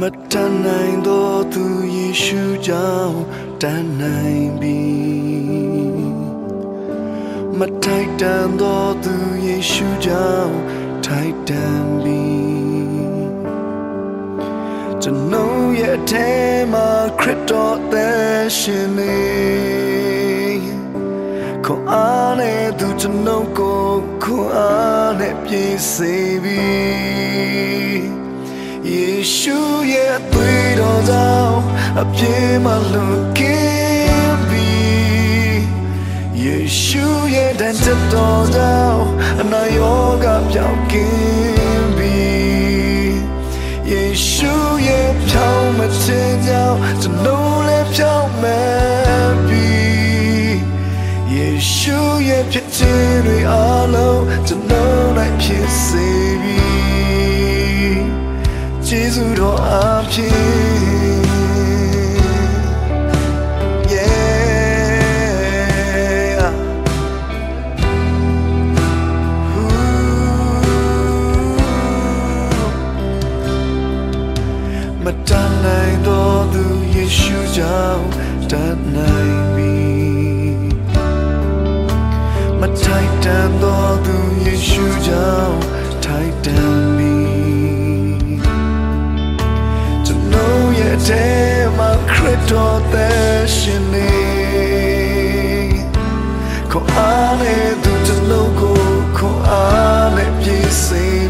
မတန်နိုင်သောသူယေရှုကြောင့်တန်နိုင်ပြီမထိုက်တန်သောသူယေရှုကြောင့်ထိုက်တန်ပြီကျွန်တော်ရဲ့အထဲမှာခရစ်တော်သက်ရှင်နေခွန်အားနဲ့သူကျွန်တော်ကိုခွန်အားနဲ့ပြည့်စေပြီ ယေရှုရဲ့သွေးတော်ကြောင့်အပြည့်မလွန်ကင်းပြီယေရှုရဲ့တန်တဲ့တော်ကြောင့်အနာရောဂါပြောင်းကင်းပြီယေရှုရဲ့ဖြောင်းမခြင်းကြောင့်ကျွန်တော်လည်းဖြောင်းမဲ့ပြီယေရှုရဲ့ဖြစ်ခြင်းတွေအလုံးကျွန်တော်နိုင်ဖြစ်စေပြီကျေး ဇူးတော်အဖြစ် Yeah Ooh မတန်နိုင်သောသူယေရှုကြောင့်တန်နိုင်ပြီမထိုက်တန်သောသူယေရှုကြောင့်ထိုက်တန်ပြီကျွန် ထဲမှာခရစ်တော်သက်ရှင်နေခေါ်အားနဲ့သူကျွန်တော်ကိုခေါ်အားနဲ့ပြည့်စေပြီ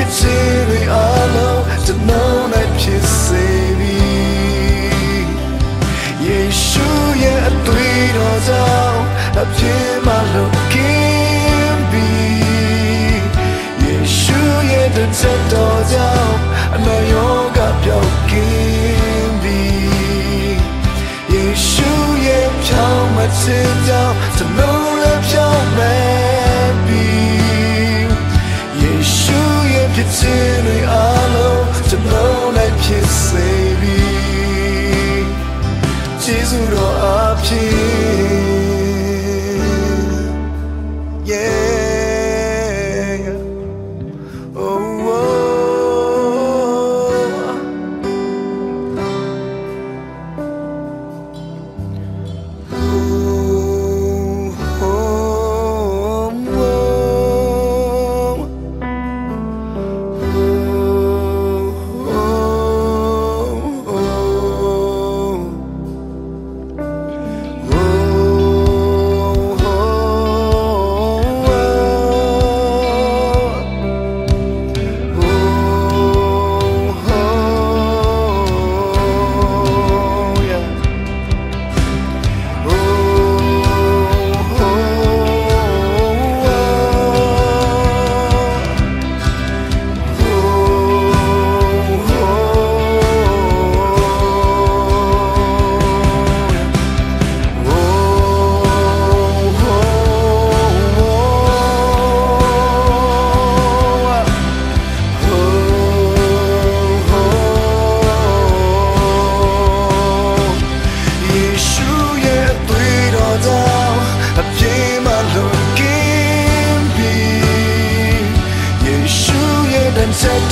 ဖြစ်စေတွေအလုံးကျွန်တော်နိုင်ဖြစ်စေပြီယေရှုရဲ့အသွေးတော်ကြောင့်အပြည့်မလုံးကင်းပြီယေရှုရဲ့တန်ဆက်တော်ကြောင့်အနာရောဂါပြောင်းကင်းပြီယေရှုရဲ့ဖြောင်းမခြင်းကြောင့်ကျွန်တော်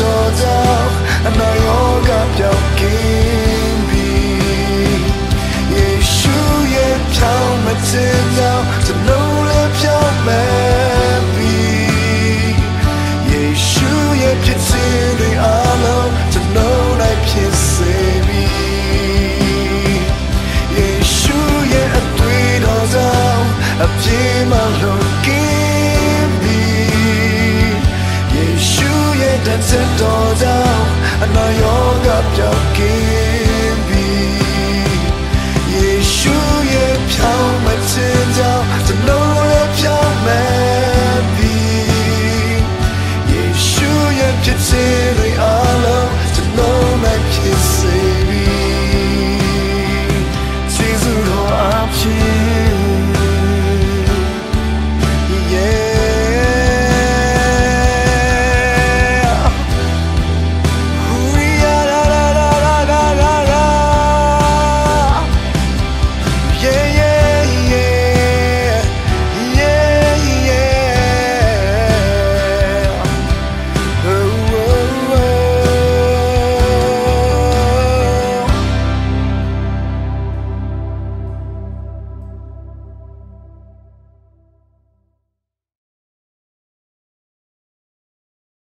တော်ကြောင့်အနာရောဂါပြောင်းကင်းပြီယေရှုရဲ့ဖြောင်းမခြင်းကြောင့်ကျွန်တော်လည်းဖြောင်းမဲ့ပြီယေရှုရဲ့ဖြစ်ခြင်းတွေအလုံးကျွန်တော်နိုင်ဖြစ်စေပြီယေရှုရဲ့အသွေးတော်ကြောင့်အပြည့်မလုံး